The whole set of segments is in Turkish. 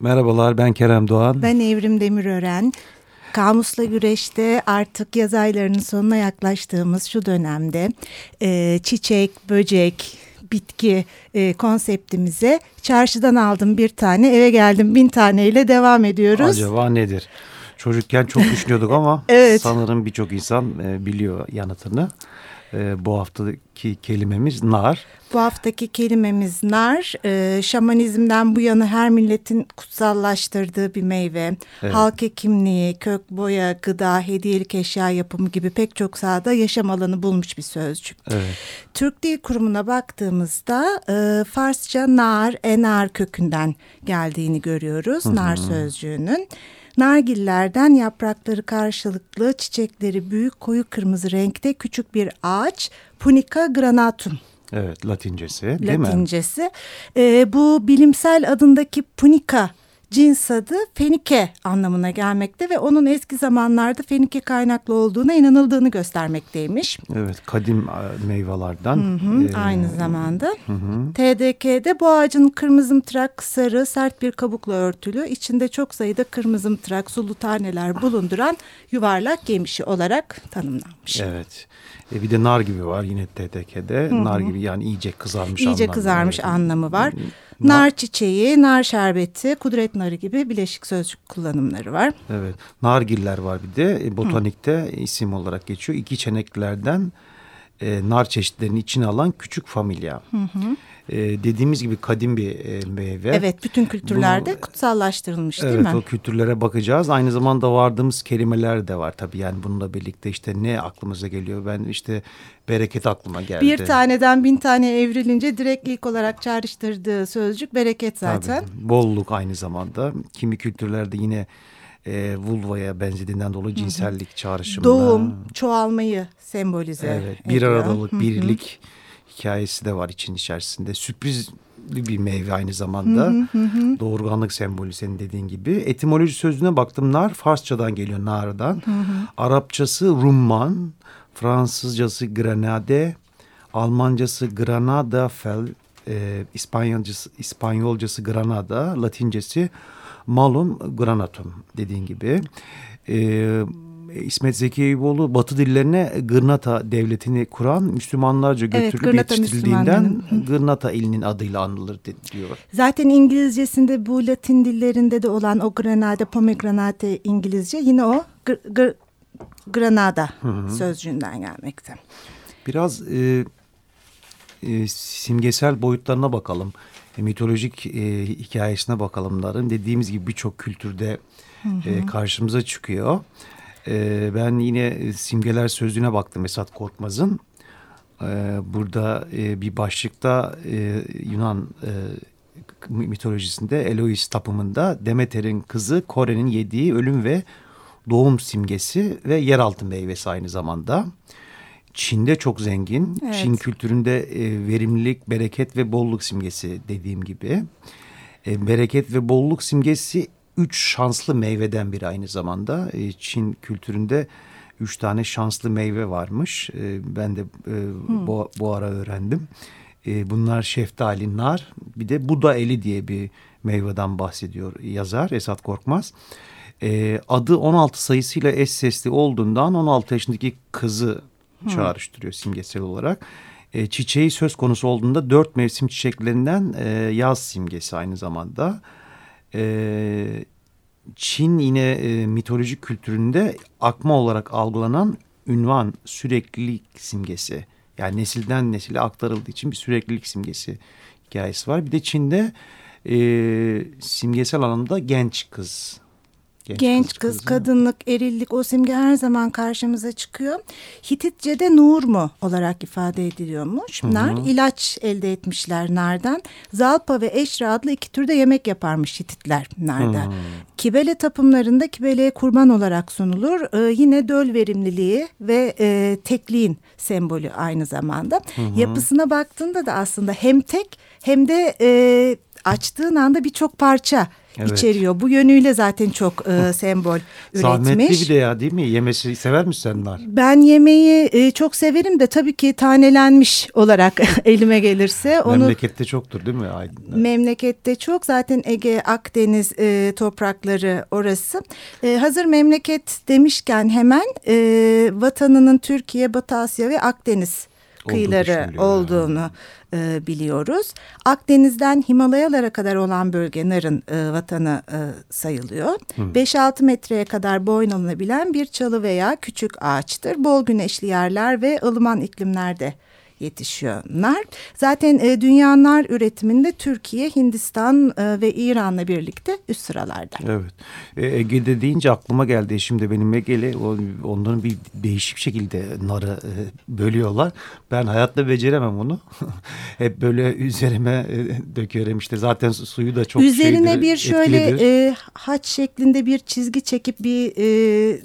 Merhabalar ben Kerem Doğan. Ben Evrim Demirören. Kamusla güreşte artık yaz aylarının sonuna yaklaştığımız şu dönemde e, çiçek, böcek, bitki e, konseptimize çarşıdan aldım bir tane eve geldim bin taneyle devam ediyoruz. Acaba nedir? Çocukken çok düşünüyorduk ama evet. sanırım birçok insan e, biliyor yanıtını. E, bu haftaki kelimemiz nar. Bu haftaki kelimemiz nar. E, şamanizmden bu yana her milletin kutsallaştırdığı bir meyve. Evet. Halk hekimliği, kök boya, gıda, hediyelik eşya yapımı gibi pek çok sahada yaşam alanı bulmuş bir sözcük. Evet. Türk Dil Kurumu'na baktığımızda e, Farsça nar, enar kökünden geldiğini görüyoruz. Hı -hı. Nar sözcüğünün. Nargillerden yaprakları karşılıklı çiçekleri büyük koyu kırmızı renkte küçük bir ağaç Punica granatum. Evet latincesi değil latincesi. mi? Latincesi. Ee, bu bilimsel adındaki Punica cins adı Fenike anlamına gelmekte ve onun eski zamanlarda Fenike kaynaklı olduğuna inanıldığını göstermekteymiş. Evet kadim e, meyvelerden. Hı hı, ee, aynı zamanda. Hı hı. TDK'de bu ağacın kırmızımtırak sarı sert bir kabukla örtülü içinde çok sayıda kırmızımtırak sulu taneler bulunduran yuvarlak yemişi olarak tanımlanmış. Evet. E bir de nar gibi var yine TDK'de. Hı hı. Nar gibi yani iyice kızarmış İyice anlamı. kızarmış evet. anlamı var. Nar çiçeği, nar şerbeti, kudret narı gibi bileşik sözcük kullanımları var. Evet. Nargiller var bir de e, botanikte Hı. isim olarak geçiyor. İki çeneklerden e, nar çeşitlerini içine alan küçük familya. Hı hı e, dediğimiz gibi kadim bir e, meyve. Evet bütün kültürlerde Bunu, kutsallaştırılmış değil evet, mi? Evet o kültürlere bakacağız. Aynı zamanda vardığımız kelimeler de var tabii yani bununla birlikte işte ne aklımıza geliyor? Ben işte bereket aklıma geldi. Bir taneden bin tane evrilince direkt ilk olarak çağrıştırdığı sözcük bereket zaten. Tabii, bolluk aynı zamanda. Kimi kültürlerde yine e, vulvaya benzediğinden dolayı cinsellik çağrışımında. Doğum, çoğalmayı sembolize evet, bir ediyor. aradalık, birlik. Hı hı hikayesi de var için içerisinde. Sürpriz bir meyve aynı zamanda. Hı hı hı. Doğurganlık sembolü senin dediğin gibi. Etimoloji sözüne baktım. Nar Farsçadan geliyor nardan. Hı hı. Arapçası rumman, Fransızcası grenade, Almancası granada fel, e, İspanyolcası, İspanyolcası granada, Latincesi malum granatum dediğin gibi. E, İsmet Zeki Eyüboğlu Batı dillerine Gırnata devletini kuran Müslümanlarca götürülüp evet, yetiştirildiğinden Gırnata ilinin adıyla anılır diyor. Zaten İngilizcesinde bu Latin dillerinde de olan o Granada, Pomegranate İngilizce yine o gr, gr, Granada Hı -hı. sözcüğünden gelmekte. Biraz e, e, simgesel boyutlarına bakalım. E, mitolojik e, hikayesine bakalım. Dediğimiz gibi birçok kültürde hı hı. E, karşımıza çıkıyor. Ee, ben yine simgeler sözlüğüne baktım Esat Korkmaz'ın. Ee, burada e, bir başlıkta e, Yunan e, mitolojisinde Elois tapımında Demeter'in kızı Kore'nin yediği ölüm ve doğum simgesi ve yeraltı meyvesi aynı zamanda. Çin'de çok zengin. Evet. Çin kültüründe e, verimlilik, bereket ve bolluk simgesi dediğim gibi. E, bereket ve bolluk simgesi üç şanslı meyveden biri aynı zamanda. E, Çin kültüründe üç tane şanslı meyve varmış. E, ben de e, hmm. bu, bu ara öğrendim. E, bunlar şeftali, nar bir de Buda eli diye bir meyveden bahsediyor yazar Esat Korkmaz. E, adı 16 sayısıyla eş sesli olduğundan 16 yaşındaki kızı hmm. çağrıştırıyor simgesel olarak. E, çiçeği söz konusu olduğunda dört mevsim çiçeklerinden e, yaz simgesi aynı zamanda e, Çin yine e, mitolojik kültüründe akma olarak algılanan ünvan süreklilik simgesi. Yani nesilden nesile aktarıldığı için bir süreklilik simgesi hikayesi var. Bir de Çin'de e, simgesel anlamda genç kız Genç, genç kız, kız kadınlık, erillik o simge her zaman karşımıza çıkıyor. Hititçe'de nur mu olarak ifade ediliyormuş. Hı -hı. Nar ilaç elde etmişler nardan. Zalpa ve eşra adlı iki türde yemek yaparmış Hititler narda. Hı -hı. Kibele tapımlarında kibeleye kurban olarak sunulur. Ee, yine döl verimliliği ve e, tekliğin sembolü aynı zamanda. Hı -hı. Yapısına baktığında da aslında hem tek hem de e, açtığın anda birçok parça evet. içeriyor. Bu yönüyle zaten çok e, sembol üretmiş. Zahmetli bir de ya değil mi? Yemesi sever misin sen nar? Ben yemeği e, çok severim de tabii ki tanelenmiş olarak elime gelirse. Onu, memlekette çoktur değil mi Aydın'da? Memlekette çok. Zaten Ege, Akdeniz e, toprakları orası. E, hazır memleket demişken hemen e, vatanının Türkiye, Batı Asya ve Akdeniz kıyıları olduğunu e, biliyoruz. Akdeniz'den Himalayalara kadar olan bölge narın e, vatanı e, sayılıyor. 5-6 metreye kadar boyun bir çalı veya küçük ağaçtır. Bol güneşli yerler ve ılıman iklimlerde yetişiyor nar. Zaten e, dünya nar üretiminde Türkiye, Hindistan e, ve İran'la birlikte üst sıralarda. Evet. E, Ege'de deyince aklıma geldi. Şimdi benim Ege'li onların bir değişik şekilde narı e, bölüyorlar. Ben hayatta beceremem onu. Hep böyle üzerime e, döküyorum işte. Zaten suyu da çok Üzerine şeydir, bir şöyle e, haç şeklinde bir çizgi çekip bir e,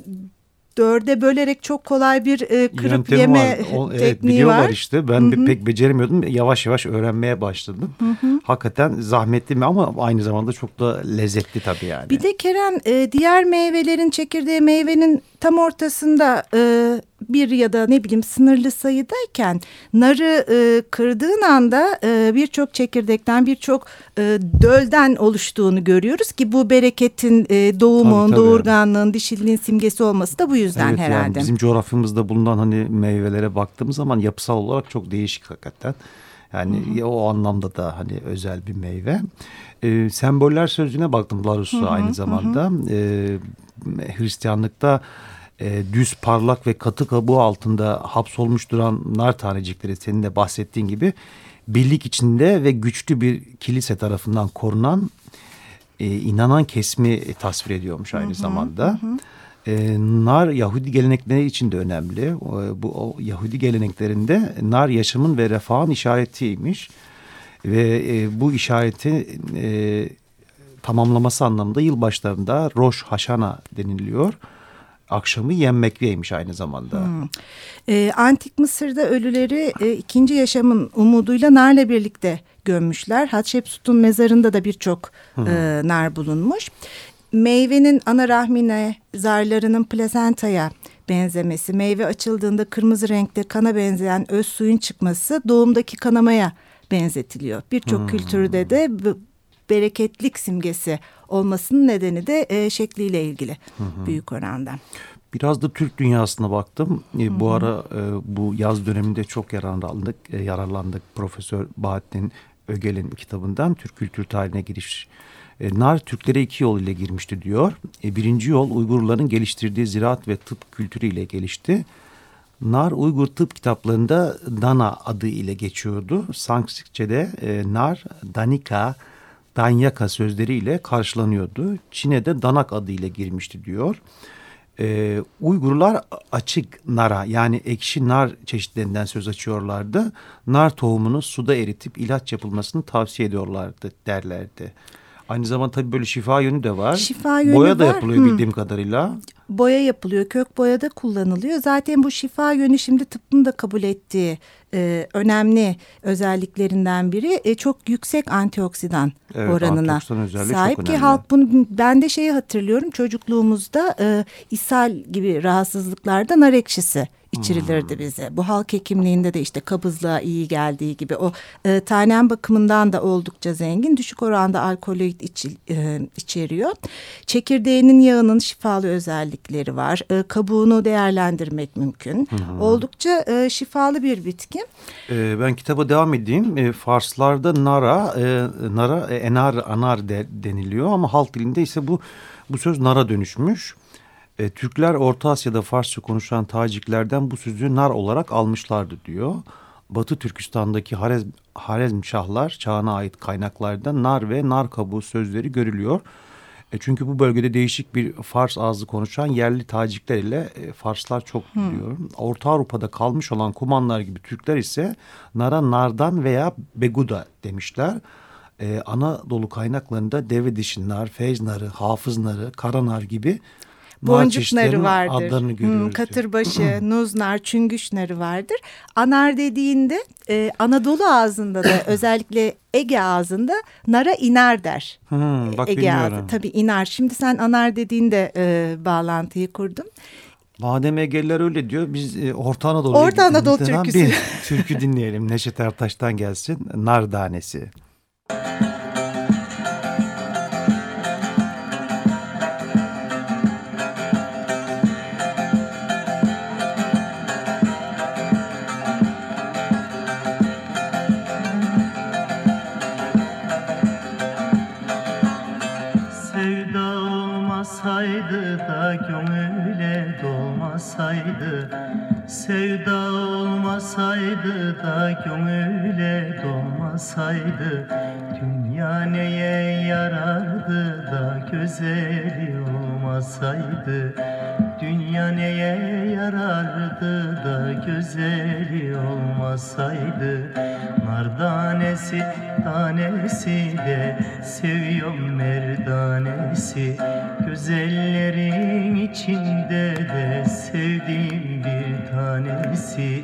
dörde bölerek çok kolay bir e, kırıp Yöntemi yeme var. O, tekniği evet, var. işte ben Hı -hı. pek beceremiyordum. Yavaş yavaş öğrenmeye başladım. Hı -hı. Hakikaten zahmetli mi ama aynı zamanda çok da lezzetli tabii yani. Bir de Kerem e, diğer meyvelerin çekirdeği meyvenin tam ortasında e, bir ya da ne bileyim sınırlı sayıdayken narı e, kırdığın anda e, birçok çekirdekten birçok e, dölden oluştuğunu görüyoruz ki bu bereketin e, doğumun, tabii, tabii. doğurganlığın, dişilliğin simgesi olması da bu yüzden evet, herhalde. Yani bizim coğrafyamızda bulunan hani meyvelere baktığımız zaman yapısal olarak çok değişik hakikaten. Yani Hı -hı. o anlamda da hani özel bir meyve. E, semboller sözcüğüne baktım Larus'u aynı zamanda. Hı -hı. E, Hristiyanlıkta e, düz parlak ve katı kabuğu altında hapsolmuş duran nar tanecikleri senin de bahsettiğin gibi birlik içinde ve güçlü bir kilise tarafından korunan e, inanan kesmi tasvir ediyormuş aynı hı hı, zamanda. Hı. E, nar Yahudi gelenekleri için de önemli. O, bu o Yahudi geleneklerinde nar yaşamın ve refahın işaretiymiş. Ve e, bu işareti e, tamamlaması anlamında yılbaşlarında Rosh Hashanah deniliyor akşamı yenmekteymiş aynı zamanda. Hmm. E, Antik Mısır'da ölüleri e, ikinci yaşamın umuduyla narla birlikte gömmüşler. Hatshepsut'un mezarında da birçok hmm. e, nar bulunmuş. Meyvenin ana rahmine, zarlarının plazentaya benzemesi, meyve açıldığında kırmızı renkte kana benzeyen öz suyun çıkması doğumdaki kanamaya benzetiliyor. Birçok hmm. kültürde de bereketlik simgesi olmasının nedeni de e, şekliyle ilgili hı hı. büyük oranda. Biraz da Türk dünyasına baktım. E, hı hı. Bu ara e, bu yaz döneminde çok yararlandık. E, yararlandık Profesör Bahattin Ögel'in kitabından Türk kültür tarihine giriş. E, nar Türklere iki yol ile girmişti diyor. E, birinci yol Uygurların geliştirdiği ziraat ve tıp kültürüyle gelişti. Nar Uygur tıp kitaplarında Dana adı ile geçiyordu. Sanskritçe'de e, nar Danika Danyaka sözleriyle karşılanıyordu. Çin'e de Danak adıyla girmişti diyor. Ee, Uygurlar açık nara yani ekşi nar çeşitlerinden söz açıyorlardı. Nar tohumunu suda eritip ilaç yapılmasını tavsiye ediyorlardı derlerdi. Aynı zamanda tabii böyle şifa yönü de var. Şifa yönü Boya da var. yapılıyor Hı. bildiğim kadarıyla. Boya yapılıyor, kök boya da kullanılıyor. Zaten bu şifa yönü şimdi tıbbın da kabul ettiği e, önemli özelliklerinden biri e, çok yüksek antioksidan evet, oranına antioksidan sahip ki halk bunu ben de şeyi hatırlıyorum çocukluğumuzda e, ishal gibi rahatsızlıklarda nar ekşisi içirilirdi hmm. bize. Bu halk hekimliğinde de işte kabızlığa iyi geldiği gibi o e, tanem bakımından da oldukça zengin. Düşük oranda alkaloid içi, e, içeriyor. Çekirdeğinin yağının şifalı özellikleri var. E, kabuğunu değerlendirmek mümkün. Hmm. Oldukça e, şifalı bir bitki. E, ben kitaba devam edeyim. E, Farslarda nara, e, nara e, enar, anar de, deniliyor ama halk dilinde ise bu bu söz nara dönüşmüş. E, Türkler Orta Asya'da Farsça konuşan Taciklerden bu sözü nar olarak almışlardı diyor. Batı Türkistan'daki Harezm, Harezm Şahlar çağına ait kaynaklarda nar ve nar kabuğu sözleri görülüyor. E çünkü bu bölgede değişik bir Fars ağzı konuşan yerli Tacikler ile e, Farslar çok biliyor. Hmm. Orta Avrupa'da kalmış olan Kumanlar gibi Türkler ise nara nardan veya beguda demişler. Ee, Anadolu kaynaklarında deve dişi nar, feyz narı, hafız narı, kara nar gibi boncuk narı vardır. Adlarını görüyoruz. Hmm, katırbaşı, nuznar, çüngüş narı vardır. Anar dediğinde e, Anadolu ağzında da özellikle Ege ağzında nara iner der. Hmm, bak Ege ağzı tabii iner. Şimdi sen anar dediğinde e, bağlantıyı kurdum. Madem Egeliler öyle diyor biz e, Orta Anadolu Orta Anadolu türküsü. bir türkü dinleyelim. Neşet Ertaş'tan gelsin. Nar Danesi. gönüle dolmasaydı Dünya neye yarardı da güzeli olmasaydı Dünya neye yarardı da güzeli olmasaydı? Nar tanesi tanesi de seviyorum merdanesi Güzellerin içinde de sevdiğim bir tanesi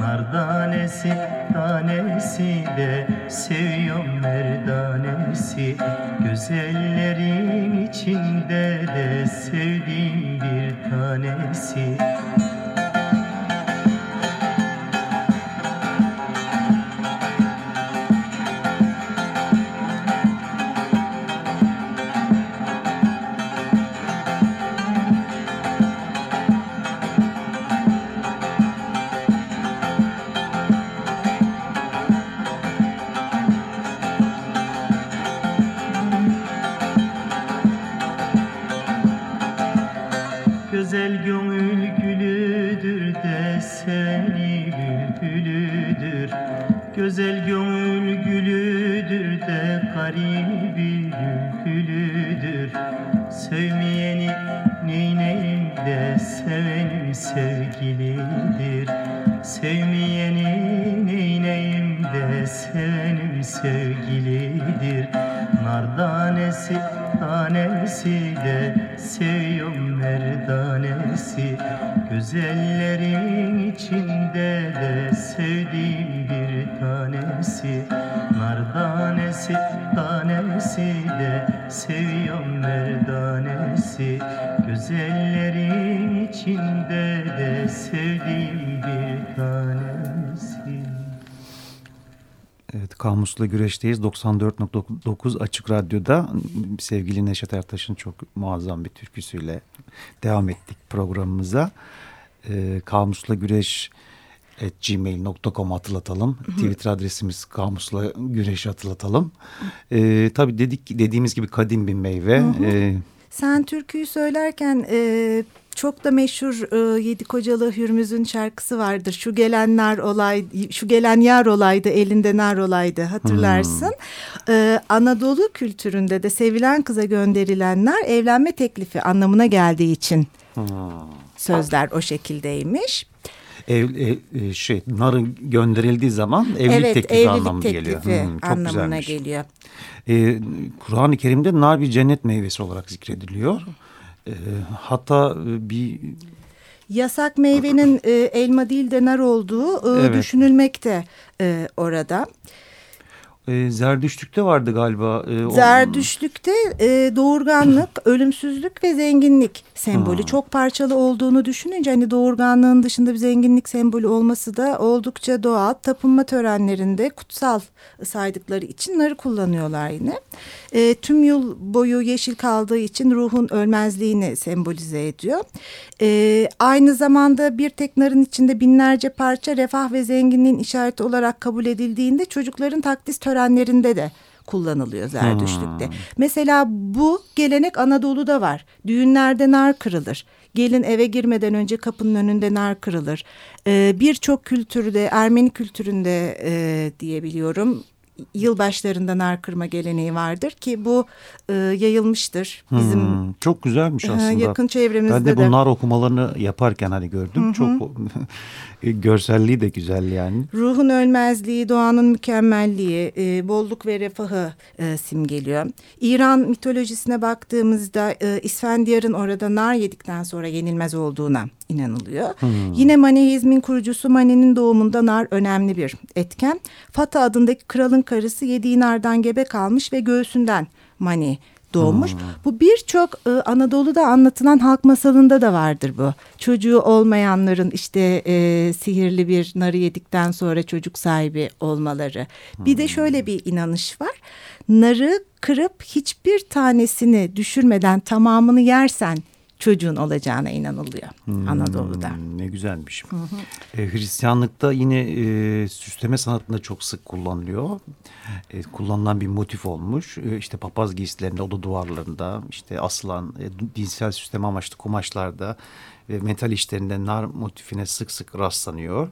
Nardanesi tanesi de seviyorum merdanesi Güzellerin içinde de sevdiğim bir tanesi Güzellerin içinde de sevdiğim bir tanesi. Nar tanesi tanesi de seviyorum merdanesi Güzellerin içinde de sevdiğim bir tanesi Evet, Kamus'la güreşteyiz. 94.9 Açık Radyo'da sevgili Neşet Ertaş'ın çok muazzam bir türküsüyle devam ettik programımıza e, kamusla güreş gmail.com hatırlatalım. Hı hı. Twitter adresimiz kamusla güreş hatırlatalım. E, tabii dedik dediğimiz gibi kadim bir meyve. Hı hı. E, Sen türküyü söylerken e, çok da meşhur e, Yedi Kocalı Hürmüz'ün şarkısı vardır. Şu gelenler olay, şu gelen yar olaydı, elinde nar olaydı hatırlarsın. Hmm. E, Anadolu kültüründe de sevilen kıza gönderilenler evlenme teklifi anlamına geldiği için. Hmm sözler o şekildeymiş. Ev, ev, e, şey narın gönderildiği zaman evlilik evet, teklifi evlilik anlamına teklifi geliyor. Hmm, çok anlamına güzelmiş. geliyor. Ee, Kur'an-ı Kerim'de nar bir cennet meyvesi olarak zikrediliyor. Ee, hatta e, bir yasak meyvenin e, elma değil de nar olduğu e, evet. düşünülmekte e, orada. E, Zerdüştlük'te vardı galiba. E, Zerdüştlük'te e, doğurganlık, ölümsüzlük ve zenginlik sembolü. Ha. Çok parçalı olduğunu düşününce hani doğurganlığın dışında bir zenginlik sembolü olması da oldukça doğal. Tapınma törenlerinde kutsal saydıkları için narı kullanıyorlar yine. e, tüm yıl boyu yeşil kaldığı için ruhun ölmezliğini sembolize ediyor. E, aynı zamanda bir tek narın içinde binlerce parça refah ve zenginliğin işareti olarak kabul edildiğinde çocukların takdis törenlerinde de kullanılıyor Zerdüştlük'te. Hmm. Mesela bu gelenek Anadolu'da var. Düğünlerde nar kırılır. Gelin eve girmeden önce kapının önünde nar kırılır. Ee, Birçok kültürde, Ermeni kültüründe e, diyebiliyorum yılbaşlarında nar kırma geleneği vardır ki bu e, yayılmıştır bizim hmm, çok güzelmiş aslında. yakın çevremizde ben de. De nar okumalarını yaparken hani gördüm. Hı -hı. Çok görselliği de güzel yani. Ruhun ölmezliği, doğanın mükemmelliği, e, bolluk ve refahı e, simgeliyor. İran mitolojisine baktığımızda e, İsfendiyar'ın orada nar yedikten sonra yenilmez olduğuna inanılıyor. Hmm. Yine Manihizmin kurucusu Mani'nin doğumunda nar önemli bir etken. Fata adındaki kralın karısı yediği nardan gebe kalmış ve göğsünden Mani doğmuş. Hmm. Bu birçok e, Anadolu'da anlatılan halk masalında da vardır bu. Çocuğu olmayanların işte e, sihirli bir narı yedikten sonra çocuk sahibi olmaları. Hmm. Bir de şöyle bir inanış var. Narı kırıp hiçbir tanesini düşürmeden tamamını yersen çocuğun olacağına inanılıyor hmm, Anadolu'da. Ne güzelmiş. Hı hı. E, Hristiyanlıkta yine e, süsleme sanatında çok sık kullanılıyor. E, kullanılan bir motif olmuş. E, işte papaz giysilerinde, oda duvarlarında, işte asılan e, dinsel süsleme amaçlı kumaşlarda ve metal işlerinde nar motifine sık sık rastlanıyor.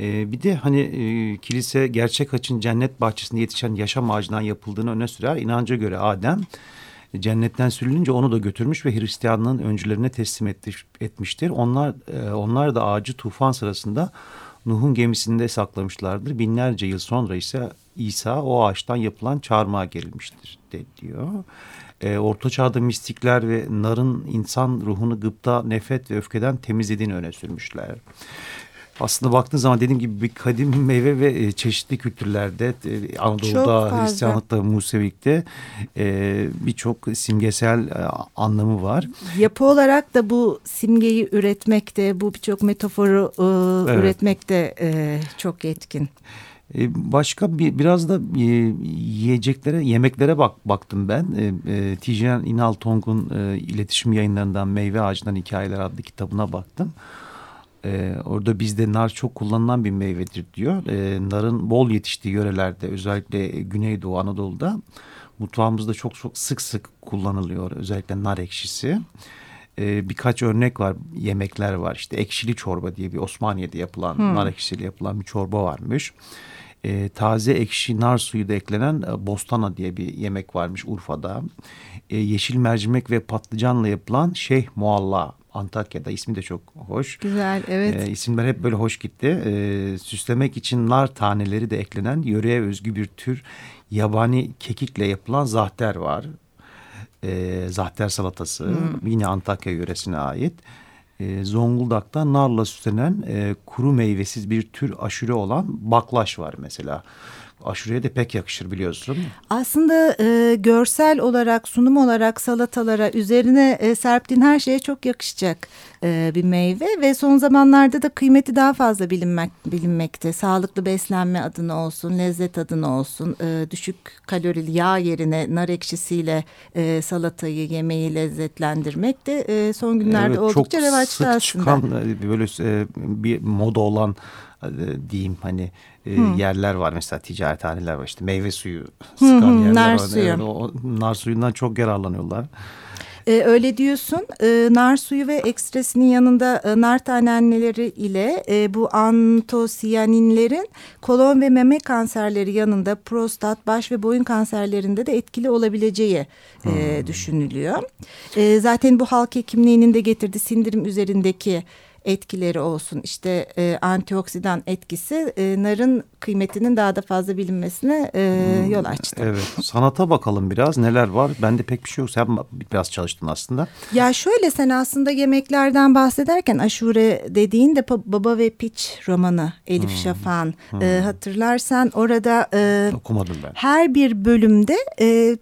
E, bir de hani e, kilise gerçek açın cennet bahçesinde yetişen yaşam ağacından yapıldığını öne sürer. İnanca göre Adem cennetten sürülünce onu da götürmüş ve Hristiyanlığın öncülerine teslim etmiştir. Onlar e, onlar da ağacı tufan sırasında Nuh'un gemisinde saklamışlardır. Binlerce yıl sonra ise İsa o ağaçtan yapılan çarmıha gerilmiştir de diyor. E, Orta Çağ'da mistikler ve narın insan ruhunu gıpta, nefret ve öfkeden temizlediğini öne sürmüşler aslında baktığın zaman dediğim gibi bir kadim meyve ve e, çeşitli kültürlerde e, Anadolu'da, Hristiyanlıkta, Musevilikte e, birçok simgesel anlamı var. Yapı olarak da bu simgeyi üretmekte, bu birçok metaforu evet. üretmekte çok yetkin. Başka bir biraz da yiyeceklere, yemeklere bak baktım ben. E, e, Tijen İnal Tong'un e, iletişim yayınlarından Meyve Ağacından Hikayeler adlı kitabına baktım. Ee, orada bizde nar çok kullanılan bir meyvedir diyor. Ee, narın bol yetiştiği yörelerde özellikle Güneydoğu Anadolu'da mutfağımızda çok çok sık sık kullanılıyor. Özellikle nar ekşisi. Ee, birkaç örnek var, yemekler var. İşte ekşili çorba diye bir Osmaniye'de yapılan, hmm. nar ekşisiyle yapılan bir çorba varmış. Ee, taze ekşi nar suyu da eklenen e, bostana diye bir yemek varmış Urfa'da. Ee, yeşil mercimek ve patlıcanla yapılan şeyh mualla Antakya'da ismi de çok hoş. Güzel evet. E, isimler hep böyle hoş gitti. E, süslemek için nar taneleri de eklenen yöreye özgü bir tür yabani kekikle yapılan zahter var. E, zahter salatası hmm. yine Antakya yöresine ait. E, Zonguldak'ta narla süslenen e, kuru meyvesiz bir tür aşure olan baklaş var mesela aşureye de pek yakışır biliyorsun. Aslında e, görsel olarak, sunum olarak salatalara üzerine e, serptiğin her şeye çok yakışacak e, bir meyve ve son zamanlarda da kıymeti daha fazla bilinmek bilinmekte. Sağlıklı beslenme adına olsun, lezzet adına olsun, e, düşük kalorili yağ yerine nar ekşisiyle e, salatayı, yemeği lezzetlendirmek de e, son günlerde evet, oldukça revaçta aslında. Çok sık çıkan e, böyle e, bir moda olan diyeyim hani e, hmm. yerler var mesela ticarethaneler var işte meyve suyu sıkan hmm, yerler nar var. Suyu. Evet, o, nar suyundan çok yararlanıyorlar. Ee, öyle diyorsun. Ee, nar suyu ve ekstresinin yanında e, nar taneleri ile e, bu antosiyaninlerin kolon ve meme kanserleri yanında prostat, baş ve boyun kanserlerinde de etkili olabileceği e, hmm. e, düşünülüyor. E, zaten bu halk hekimliğinin de getirdiği sindirim üzerindeki etkileri olsun işte e, antioksidan etkisi e, narın kıymetinin daha da fazla bilinmesine e, hmm, yol açtı. Evet sanata bakalım biraz neler var bende pek bir şey yok sen biraz çalıştın aslında. Ya şöyle sen aslında yemeklerden bahsederken aşure dediğin Baba ve Piç romanı Elif hmm. Şafak'ın hmm. e, hatırlarsan orada e, okumadım ben. Her bir bölümde e,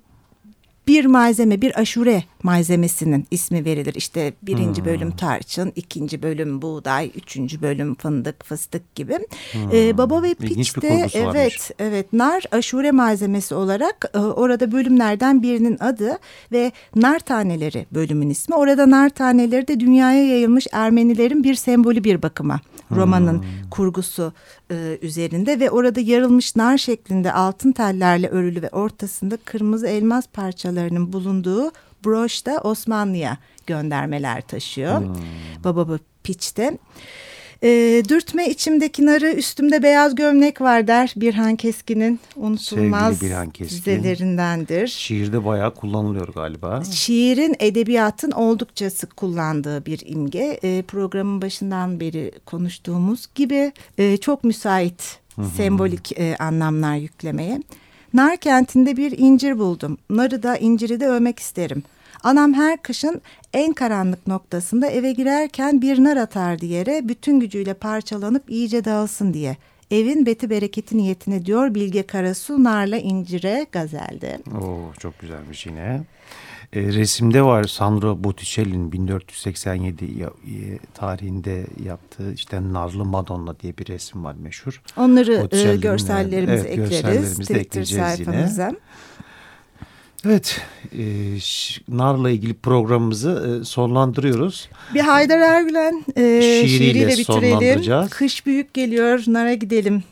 bir malzeme, bir aşure malzemesinin ismi verilir. İşte birinci hmm. bölüm tarçın, ikinci bölüm buğday, üçüncü bölüm fındık, fıstık gibi. Hmm. Ee, baba ve piç de evet, evet nar aşure malzemesi olarak e, orada bölümlerden birinin adı ve nar taneleri bölümün ismi. Orada nar taneleri de dünyaya yayılmış Ermenilerin bir sembolü bir bakıma. Romanın hmm. kurgusu e, üzerinde ve orada yarılmış nar şeklinde altın tellerle örülü ve ortasında kırmızı elmas parçalarının bulunduğu broş da Osmanlı'ya göndermeler taşıyor. Hmm. Baba Piç'te. E, dürtme içimdeki narı üstümde beyaz gömlek var der Birhan Keskin'in unutulmaz Birhan Keskin. dizelerindendir. Şiirde bayağı kullanılıyor galiba. Şiirin edebiyatın oldukça sık kullandığı bir imge. E, programın başından beri konuştuğumuz gibi e, çok müsait Hı -hı. sembolik e, anlamlar yüklemeye. Nar kentinde bir incir buldum. Narı da inciri de övmek isterim. Anam her kışın en karanlık noktasında eve girerken bir nar atardı yere bütün gücüyle parçalanıp iyice dağılsın diye. Evin beti bereketi niyetine diyor Bilge Karasu narla incire gazelde. Oo, çok güzelmiş yine. E, resimde var Sandro Botticelli'nin 1487 e, tarihinde yaptığı işte Narlı Madonna diye bir resim var meşhur. Onları e, görsellerimize evet, ekleriz. Görsellerimizi Twitter sayfamıza. Yine. Evet, e, Nar'la ilgili programımızı e, sonlandırıyoruz. Bir Haydar Ergülen e, şiiriyle, şiiriyle bitirelim. Kış büyük geliyor, Nar'a gidelim.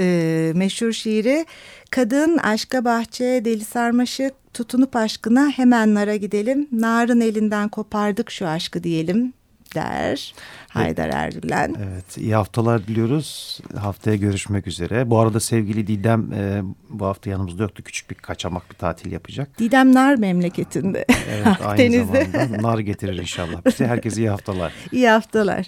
E, meşhur şiiri. Kadın, aşka bahçe, deli sarmaşık, tutunup aşkına hemen Nar'a gidelim. Nar'ın elinden kopardık şu aşkı diyelim der Haydar Ergülen. Evet iyi haftalar diliyoruz. Haftaya görüşmek üzere. Bu arada sevgili Didem e, bu hafta yanımızda yoktu. Küçük bir kaçamak bir tatil yapacak. Didem Nar memleketinde. Evet aynı zamanda nar getirir inşallah bize. Herkese iyi haftalar. İyi haftalar.